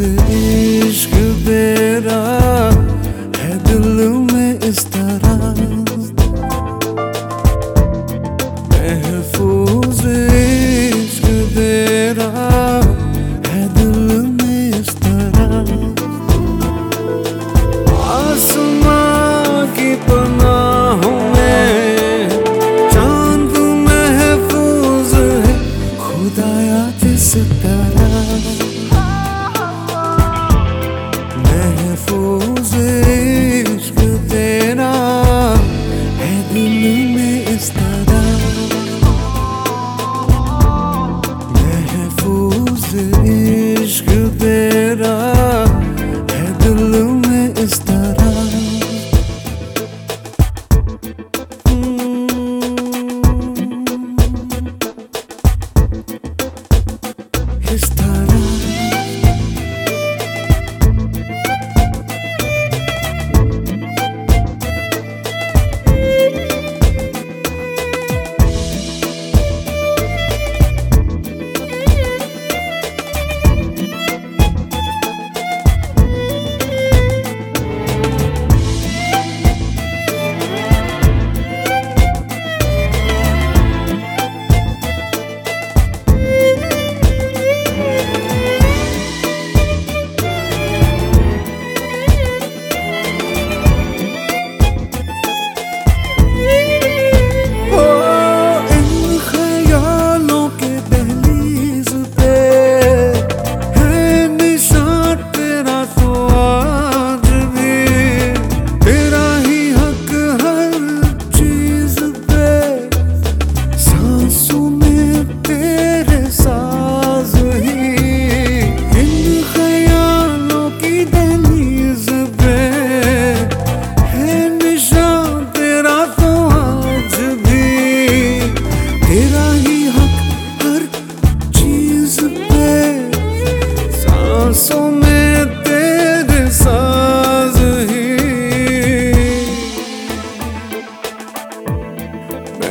to infuser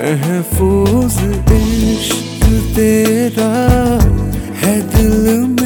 महफूज इश्क तेरा है दिल में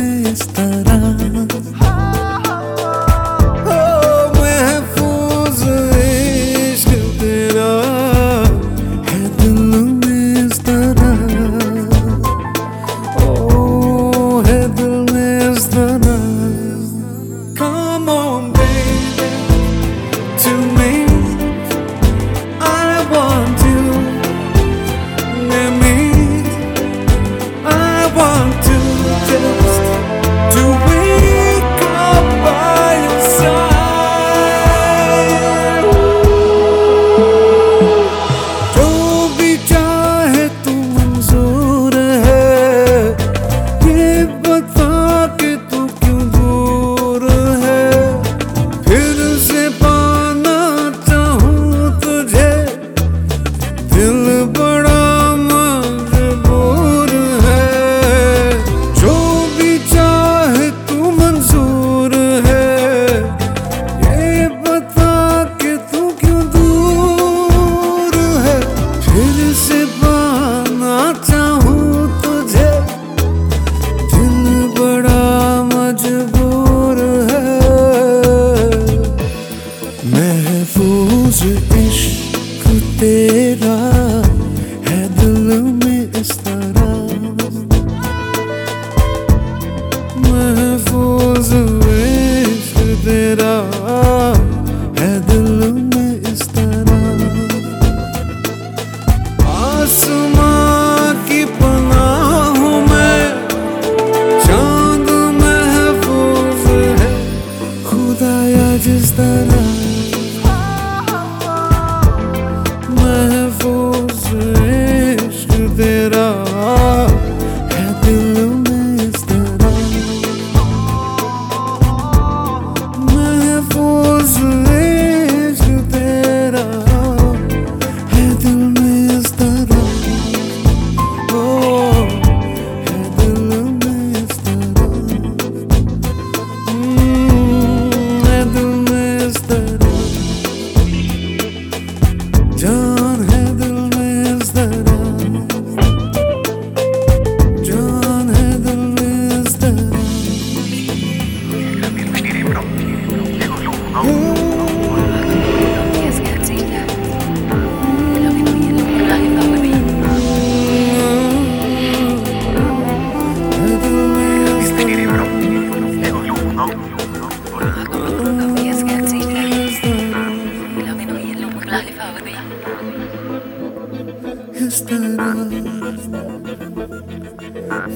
दिल बड़ा मजबूर है। जो भी चाह तू मंजूर है। ये बता के तू क्यों दूर है? फिर से पाना चाहूँ तुझे। दिल बड़ा मजबूर है। महफूज इश्क तेरे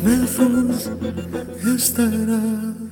Melfus estará.